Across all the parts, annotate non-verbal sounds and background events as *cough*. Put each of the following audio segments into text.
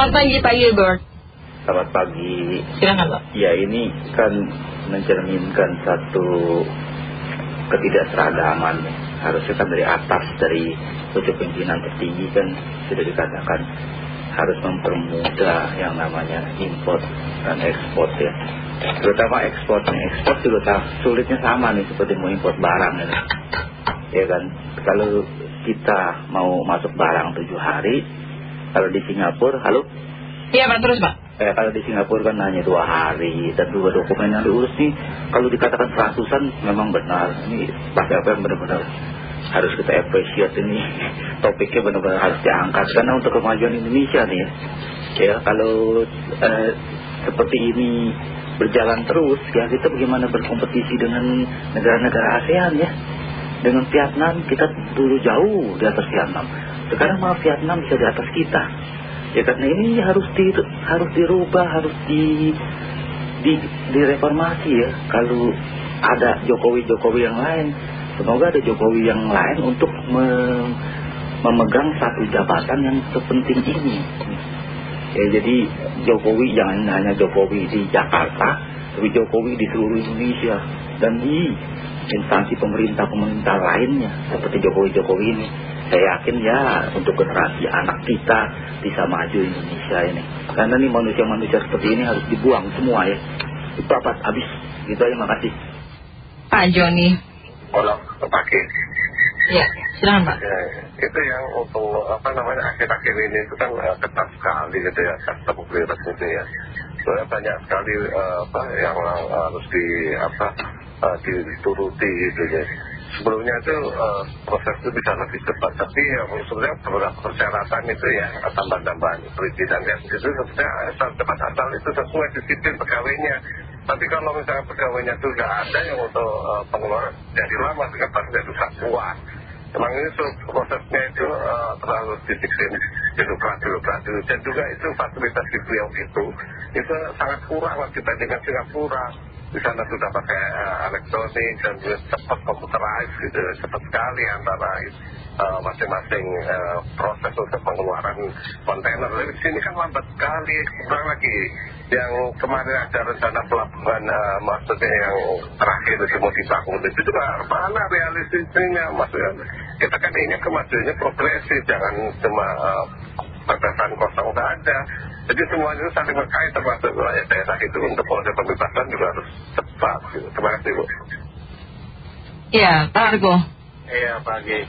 Selamat pagi Pak Gilbert. Selamat pagi. Silakan Pak. Ya ini kan mencerminkan satu ketidakseragaman. Harusnya kan dari atas, dari pucuk pimpinan tertinggi kan sudah dikatakan harus mempermudah yang namanya import dan ekspor ya. Terutama ekspornya. Ekspor juga sulitnya sama nih seperti mau import barang ini. Ya kan, kalau kita mau masuk barang tujuh hari, kalau di Singapura, halo? Iya Pak, terus Pak. Eh, kalau di Singapura kan hanya dua hari dan dua dokumen yang diurus nih, kalau dikatakan seratusan memang benar. Ini pasti apa yang benar-benar harus kita appreciate ini *laughs* topiknya benar-benar harus diangkat karena untuk kemajuan Indonesia nih ya, ya kalau eh, seperti ini berjalan terus ya kita bagaimana berkompetisi dengan negara-negara ASEAN ya dengan Vietnam kita dulu jauh di atas Vietnam. Sekarang malah Vietnam bisa di atas kita. Ya karena ini harus di, harus dirubah harus di, di direformasi ya. Kalau ada Jokowi-Jokowi yang lain semoga ada Jokowi yang lain untuk memegang satu jabatan yang sepenting ini. Ya jadi Jokowi jangan hanya Jokowi di Jakarta tapi Jokowi di seluruh Indonesia. Dan di instansi pemerintah-pemerintah lainnya seperti Jokowi-Jokowi ini. Saya yakin ya untuk generasi anak kita bisa maju Indonesia ini. Karena nih manusia-manusia seperti ini harus dibuang semua ya. Itu apa habis. Gitu aja makasih. Pak Joni. Halo, pagi. Ya, silakan Pak. Ya, itu yang untuk apa namanya akhir-akhir ini itu kan uh, ketat sekali gitu ya kasta clearance itu ya. Soalnya banyak sekali uh, apa yang uh, harus di apa dituruti gitu ya. Sebelumnya itu uh, proses itu bisa lebih cepat, tapi ya sebenarnya beberapa persyaratan itu ya tambahan-tambahan perizinan ya itu sebenarnya asal cepat asal itu sesuai disiplin pegawainya. Tapi kalau misalnya pegawainya itu nggak ada yang untuk uh, pengeluaran jadi lama dengan pasti susah kuat. Memang ini prosesnya itu uh, terlalu disiplin birokrat-birokrat dan juga itu fasilitas di beliau itu itu sangat kurang kita dengan Singapura di sana sudah pakai uh, elektronik dan juga cepat komputerized gitu. Cepat sekali antara masing-masing uh, proses untuk pengeluaran kontainer. Di sini kan lambat sekali. Kurang lagi yang kemarin ada rencana pelabuhan uh, maksudnya yang terakhir itu mau dibangun. Itu juga mana realistisnya maksudnya kita kan ini kemajuannya progresif. Jangan cuma uh, batasan kosong nggak ada. Jadi semuanya itu saling berkait termasuk wilayah daerah itu untuk proses pembebasan juga harus cepat gitu. terima kasih Bu. Iya Pak Argo. Iya pagi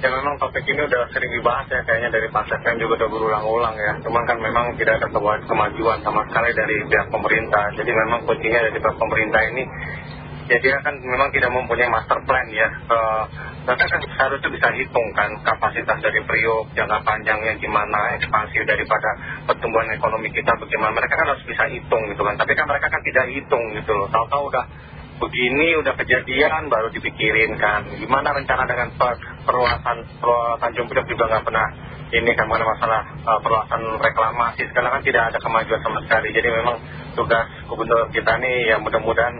ya memang topik ini udah sering dibahas ya kayaknya dari Pak Sekren juga udah berulang-ulang ya. Cuman kan memang tidak ada kemajuan sama sekali dari pihak pemerintah. Jadi memang kuncinya dari pihak pemerintah ini. Ya dia kan memang tidak mempunyai master plan ya mereka kan seharusnya bisa hitung kan kapasitas dari Priok jangka panjangnya gimana ekspansi daripada pertumbuhan ekonomi kita bagaimana. Mereka kan harus bisa hitung gitu kan. Tapi kan mereka kan tidak hitung gitu loh. Tahu-tahu udah begini udah kejadian baru dipikirin kan. Gimana rencana dengan perluasan Tanjung Priok juga nggak pernah ini kan mengenai masalah uh, perluasan reklamasi. Sekarang kan tidak ada kemajuan sama sekali. Jadi memang tugas gubernur kita nih ya mudah-mudahan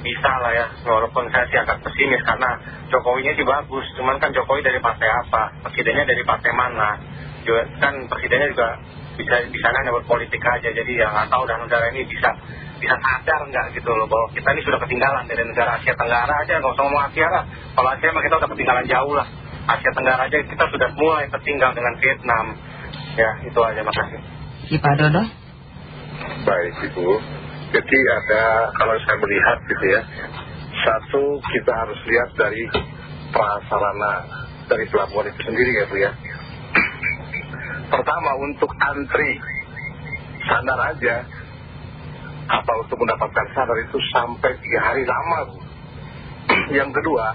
bisa lah ya walaupun saya sih agak pesimis karena Jokowinya sih bagus cuman kan Jokowi dari partai apa? Presidennya dari partai mana? Juga, kan presidennya juga bisa di sana hanya berpolitik aja jadi ya nggak tahu dan negara ini bisa bisa sadar nggak gitu loh bahwa kita ini sudah ketinggalan dari negara Asia Tenggara aja nggak usah ngomong Asia lah. Kalau Asia mah kita udah ketinggalan jauh lah. Asia Tenggara aja kita sudah mulai tertinggal dengan Vietnam. Ya itu aja makasih. Pak Dodo baik Ibu jadi ada kalau saya melihat gitu ya satu kita harus lihat dari prasarana dari pelabuhan itu sendiri ya Bu ya. Pertama untuk antri sandar aja apa untuk mendapatkan sandar itu sampai tiga hari lama Bu. Yang kedua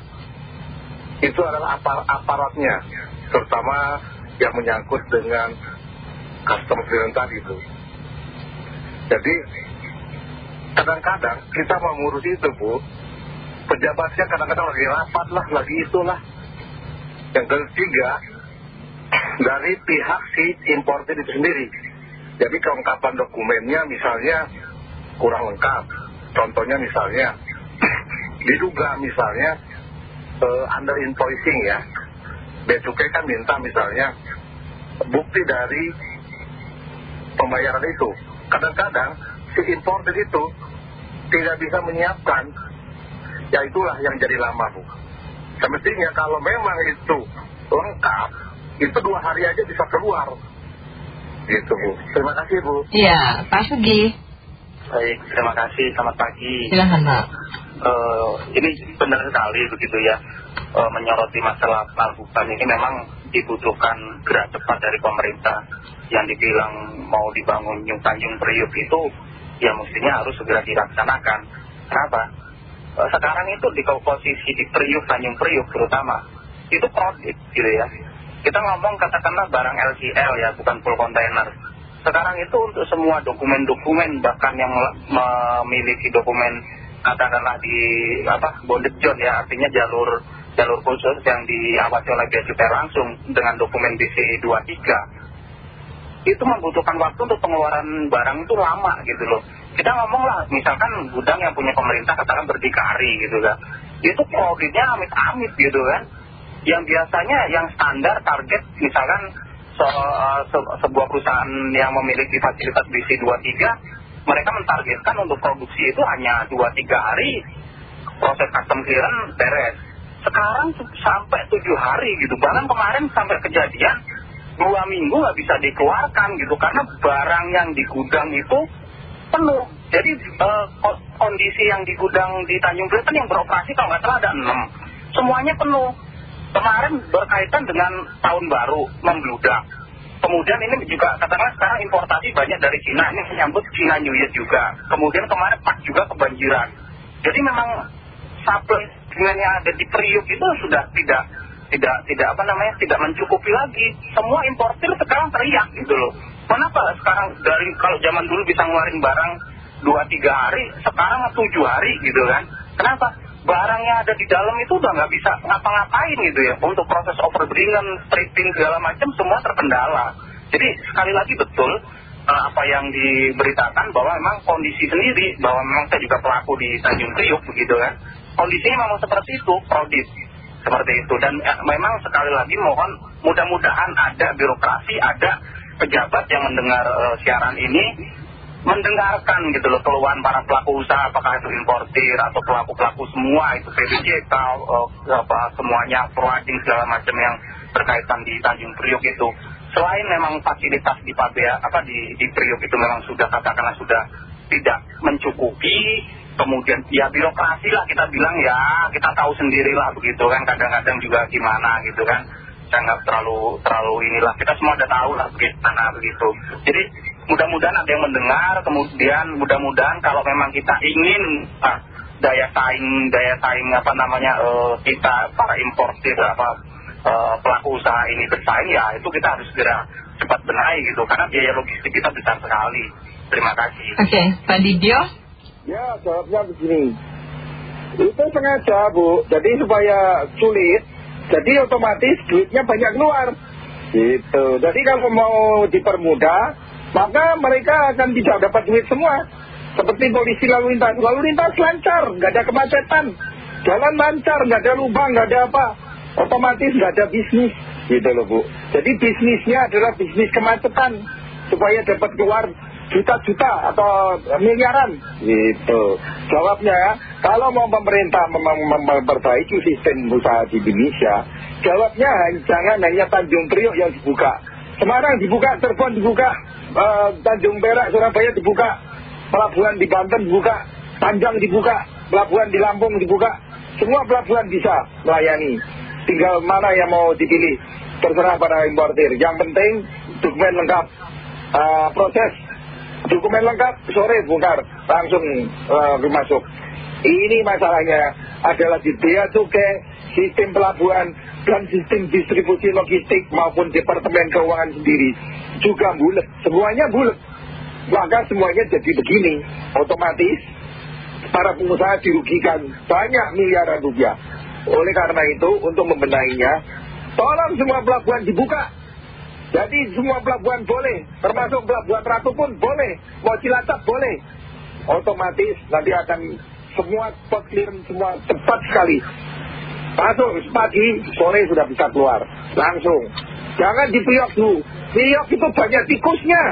itu adalah apar aparatnya terutama yang menyangkut dengan custom clearance tadi Bu. Jadi kadang-kadang kita mau ngurus itu Bu pejabatnya kadang-kadang lagi rapat lah lagi itulah. Yang ketiga dari pihak si importer itu sendiri. Jadi kelengkapan dokumennya misalnya kurang lengkap. Contohnya misalnya *clears throat* diduga misalnya uh, under invoicing ya. Bea Cukai kan minta misalnya bukti dari pembayaran itu. Kadang-kadang si importer itu tidak bisa menyiapkan, ya itulah yang jadi lama Bu. Semestinya kalau memang itu lengkap, itu dua hari aja bisa keluar. Gitu Bu. Terima kasih Bu. Iya, Pak Sugi. Baik, terima kasih. Selamat pagi. Silahkan Pak. Eh, ini benar sekali begitu ya Eh, menyoroti masalah pelabuhan ini memang dibutuhkan gerak cepat dari pemerintah yang dibilang mau dibangun Tanjung Priuk itu ya mestinya harus segera dilaksanakan. Kenapa? Eh, sekarang itu di posisi di Priuk, Tanjung Priuk terutama itu kredit gitu ya. Kita ngomong katakanlah barang LCL ya bukan full container. Sekarang itu untuk semua dokumen-dokumen bahkan yang memiliki dokumen katakanlah di apa bonded zone ya artinya jalur jalur khusus yang diawasi oleh Bea Cukai langsung dengan dokumen BC 23 itu membutuhkan waktu untuk pengeluaran barang itu lama gitu loh. Kita ngomong lah misalkan gudang yang punya pemerintah katakan berdikari gitu kan. Itu kreditnya amit-amit gitu kan. Yang biasanya yang standar target misalkan eh, sebuah perusahaan yang memiliki fasilitas BC 23 mereka mentargetkan untuk produksi itu hanya 2-3 hari proses custom clearance beres. Sekarang sampai tujuh hari gitu. Bahkan kemarin sampai kejadian dua minggu nggak bisa dikeluarkan gitu karena barang yang di gudang itu penuh. Jadi eh, kondisi yang di gudang di Tanjung Priok yang beroperasi kalau nggak salah ada enam. Semuanya penuh. Kemarin berkaitan dengan tahun baru membludak. Kemudian ini juga katakanlah sekarang importasi banyak dari Cina. Ini menyambut Cina New Year juga. Kemudian kemarin Pak juga kebanjiran. Jadi memang supply dengan yang ada di Priuk itu sudah tidak tidak tidak apa namanya tidak mencukupi lagi. Semua importir sekarang teriak gitu loh. Kenapa sekarang dari kalau zaman dulu bisa ngeluarin barang dua tiga hari sekarang tujuh hari gitu kan? Kenapa? Barang yang ada di dalam itu udah nggak bisa ngapa-ngapain gitu ya. Untuk proses overbringan stripping segala macam semua terkendala. Jadi sekali lagi betul eh, apa yang diberitakan bahwa memang kondisi sendiri bahwa memang saya juga pelaku di Tanjung Priuk begitu kan. Kondisinya memang seperti itu, kredit seperti itu. Dan eh, memang sekali lagi mohon mudah-mudahan ada birokrasi, ada pejabat yang mendengar eh, siaran ini mendengarkan gitu loh keluhan para pelaku usaha apakah itu importir atau pelaku-pelaku semua itu PBJK uh, apa semuanya providing segala macam yang berkaitan di Tanjung Priok itu selain memang fasilitas di Pabea apa di, di Priok itu memang sudah katakanlah sudah tidak mencukupi kemudian ya birokrasi lah kita bilang ya kita tahu sendirilah begitu kan kadang-kadang juga gimana gitu kan. Saya nggak terlalu terlalu inilah kita semua udah tahu lah bagaimana begitu. Jadi mudah-mudahan ada yang mendengar kemudian mudah-mudahan kalau memang kita ingin ah, daya saing daya saing apa namanya uh, kita para importir apa uh, pelaku usaha ini bersaing ya itu kita harus segera cepat benahi gitu. Karena biaya logistik kita besar sekali. Terima kasih. Oke Pak Didio Ya, jawabnya begini. Itu sengaja, Bu. Jadi supaya sulit, jadi otomatis duitnya banyak keluar. Gitu. Jadi kalau mau dipermudah, maka mereka akan tidak dapat duit semua. Seperti polisi lalu lintas. Lalu lintas lancar, nggak ada kemacetan. Jalan lancar, nggak ada lubang, nggak ada apa. Otomatis nggak ada bisnis. Gitu loh, Bu. Jadi bisnisnya adalah bisnis kemacetan. Supaya dapat keluar juta-juta atau miliaran? Gitu. Jawabnya ya kalau mau pemerintah memperbaiki sistem usaha di Indonesia jawabnya jangan hanya Tanjung Priok yang dibuka. Semarang dibuka, Cirebon dibuka uh, Tanjung Perak, Surabaya dibuka pelabuhan di Banten dibuka Panjang dibuka, pelabuhan di Lampung dibuka. Semua pelabuhan bisa melayani. Tinggal mana yang mau dipilih terserah para importir. Yang penting dokumen lengkap. Uh, proses dokumen lengkap sore bongkar langsung uh, masuk. Ini masalahnya adalah di bea cukai sistem pelabuhan dan sistem distribusi logistik maupun departemen keuangan sendiri juga bulat semuanya bulat maka semuanya jadi begini otomatis para pengusaha dirugikan banyak miliaran rupiah. Oleh karena itu untuk membenahinya tolong semua pelabuhan dibuka jadi semua pelabuhan boleh, termasuk pelabuhan Ratu pun boleh, mau Cilacap boleh. Otomatis nanti akan semua spot semua cepat sekali. Masuk pagi, sore sudah bisa keluar, langsung. Jangan di Priok dulu. Priok itu banyak tikusnya.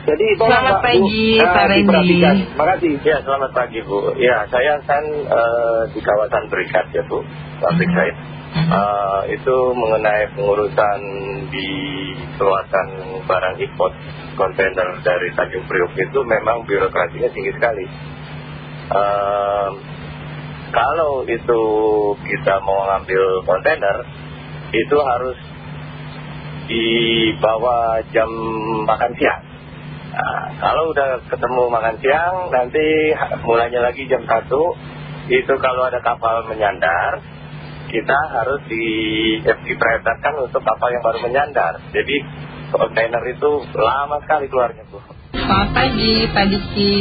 Jadi Selamat Pak, Bu, pagi, ah, Pak Randy. diperhatikan. Terima kasih. Ya, selamat pagi Bu. Ya, saya kan eh, di kawasan Berikat ya Bu, pabrik Mhm. saya. Eh, itu mengenai pengurusan di keluasan barang import kontainer dari Tanjung Priok itu memang birokrasinya tinggi sekali. Kalau itu kita mau ngambil kontainer, itu harus dibawa jam makan siang. Nah, kalau udah ketemu makan siang, nanti mulainya lagi jam 1, itu kalau ada kapal menyandar, kita harus di, eh, diprioritaskan untuk kapal yang baru menyandar. Jadi kontainer itu lama sekali keluarnya tuh. Selamat pagi, Pak Diki.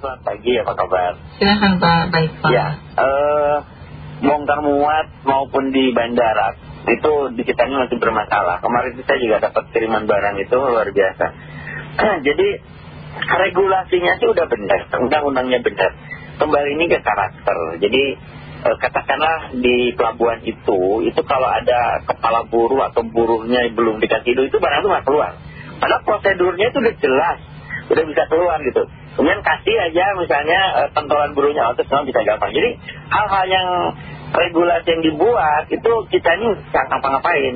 Selamat pagi, apa kabar? Silahkan Pak, baik Pak. Ya, eh, bongkar muat maupun di bandara itu di kita ini masih bermasalah. Kemarin saya juga dapat kiriman barang itu luar biasa. *clears throat* Jadi regulasinya sih udah benar, undang-undangnya benar. Kembali ini ke karakter. Jadi katakanlah di pelabuhan itu, itu kalau ada kepala buruh atau buruhnya belum dikasih itu, itu barang itu nggak keluar. Padahal prosedurnya itu udah jelas, udah bisa keluar gitu. Kemudian kasih aja misalnya pentolan buruhnya, oh, terus semua bisa gampang. Jadi hal-hal yang regulasi yang dibuat itu kita ini nggak ngapa-ngapain.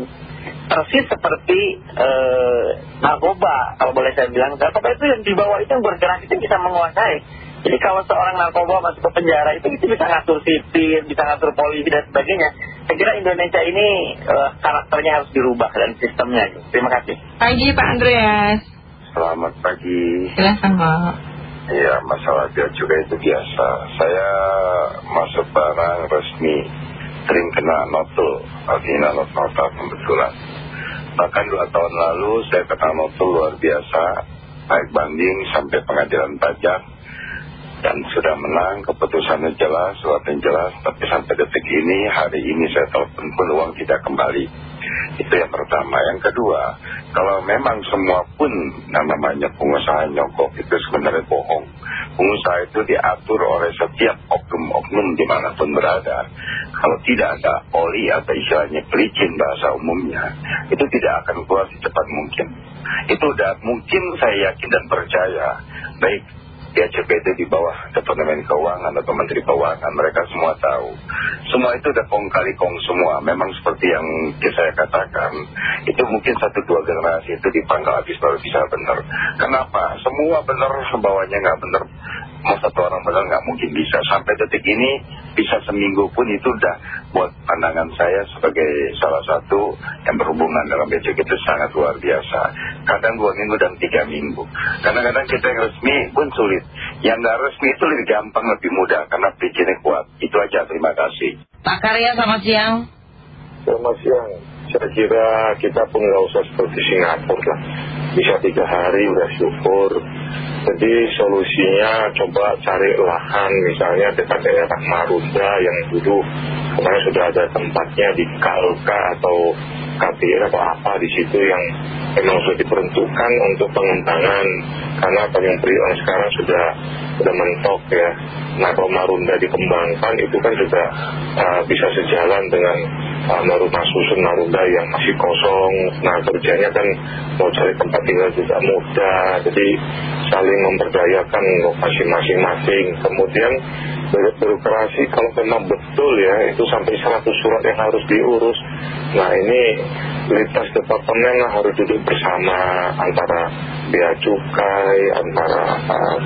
Persis seperti eh, narkoba, kalau boleh saya bilang. Narkoba itu yang dibawa itu yang bergerak itu bisa menguasai. Jadi kalau seorang narkoba masuk ke penjara itu, itu bisa ngatur sipir, bisa ngatur polisi dan sebagainya. Saya kira Indonesia ini eh, karakternya harus dirubah dan sistemnya. Terima kasih. Pagi Pak Andreas. Selamat pagi. Silahkan Pak. Ya, masalah bea cukai itu biasa. Saya masuk barang resmi, sering kena notul, artinya not nota pembetulan. Bahkan dua tahun lalu saya kena notul luar biasa, naik banding sampai pengadilan pajak, dan sudah menang, keputusannya jelas, suratnya jelas, tapi sampai detik ini, hari ini saya telepon pun uang tidak kembali. Itu yang pertama. Yang kedua, kalau memang semua pun yang namanya pengusaha nyogok itu sebenarnya bohong. Pengusaha itu diatur oleh setiap oknum-oknum di mana pun berada. Kalau tidak ada oli atau istilahnya pelicin bahasa umumnya, itu tidak akan keluar secepat mungkin. Itu udah mungkin saya yakin dan percaya, baik BCP itu di bawah Departemen Keuangan atau Menteri Keuangan mereka semua tahu. Semua itu udah kong kali kong semua. Memang seperti yang saya katakan itu mungkin satu dua generasi itu dipanggal habis baru bisa benar. Kenapa? Semua benar bawahnya nggak benar mau satu orang benar nggak mungkin bisa sampai detik ini bisa seminggu pun itu udah buat pandangan saya sebagai salah satu yang berhubungan dalam BCK itu sangat luar biasa kadang dua minggu dan tiga minggu kadang-kadang kita yang resmi pun sulit yang nggak resmi itu lebih gampang lebih mudah karena perizinnya kuat itu aja terima kasih Pak Karya selamat siang. Selamat siang. Saya kira kita pun nggak usah seperti Singapura lah. Bisa tiga hari udah syukur. Jadi solusinya coba cari lahan misalnya dekat daerah Marunda yang dulu kemarin sudah ada tempatnya di Kalka atau KPR atau apa di situ yang memang sudah diperuntukkan untuk pengembangan karena Tanjung Priok sekarang sudah sudah mentok ya. Nah kalau Marunda dikembangkan itu kan juga uh, bisa sejalan dengan uh, Marunda Susun Marunda yang masih kosong. Nah kerjanya kan mau cari tempat tinggal juga mudah. Jadi saling memperdayakan lokasi masing-masing. Kemudian birokrasi kalau memang betul ya itu sampai 100 surat yang harus diurus. Nah ini lintas departemen lah harus duduk bersama antara bea cukai, antara uh,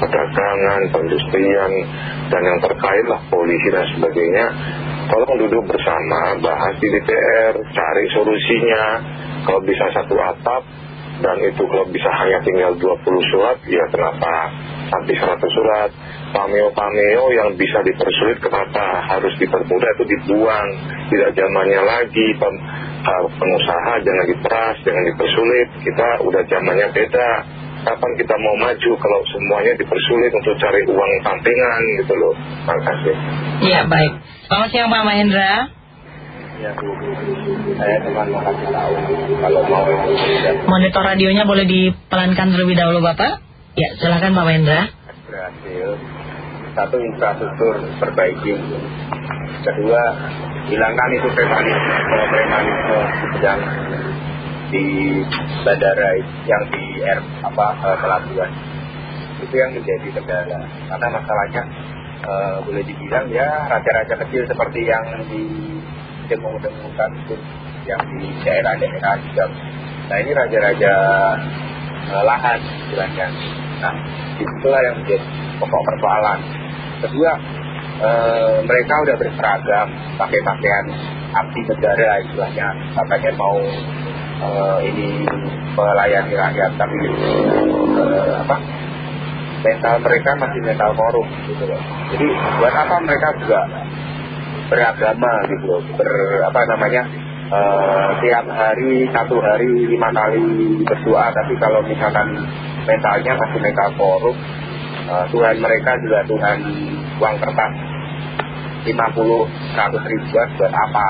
perdagangan, perindustrian, dan yang terkait lah polisi dan sebagainya. Tolong duduk bersama, bahas di DPR, cari solusinya. Kalau bisa satu atap, dan itu kalau bisa hanya tinggal 20 surat, ya kenapa sampai 100 surat. Pameo-pameo yang bisa dipersulit, kenapa harus dipermudah itu dibuang. Tidak zamannya lagi, pem, uh, pengusaha jangan diperas, jangan dipersulit. Kita udah zamannya beda. Kapan kita mau maju kalau semuanya dipersulit untuk cari uang sampingan gitu loh. Terima kasih. Iya baik. Selamat siang Pak Mahendra. Ya Bu, saya cuma mau kasih tahu kalau mau Monitor radionya boleh dipelankan terlebih dahulu Bapak. Ya silakan Pak Mahendra. berhasil. Satu infrastruktur perbaiki. Kedua hilangkan itu premanisme premanisme yang di bandara yang di air apa eh, pelabuhan. Itu yang menjadi kendala. Karena masalahnya eh, boleh dibilang ya raja-raja kecil seperti yang di demo-demokan itu yang di daerah-daerah juga. Nah ini raja-raja lahan istilahnya nah itulah yang menjadi pokok persoalan. Kedua eh, mereka udah berseragam pakai pakaian abdi negara istilahnya. Katanya mau eh, ini melayani rakyat tapi eh, apa mental mereka masih mental korup gitu loh. Jadi buat apa mereka juga beragama gitu loh. Ber apa namanya eh, tiap hari satu hari lima kali berdoa. Tapi kalau misalkan mentalnya masih mental korup eh, Tuhan mereka juga Tuhan uang kertas. 50 100 ribuan buat apa?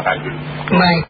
Makasih. Baik.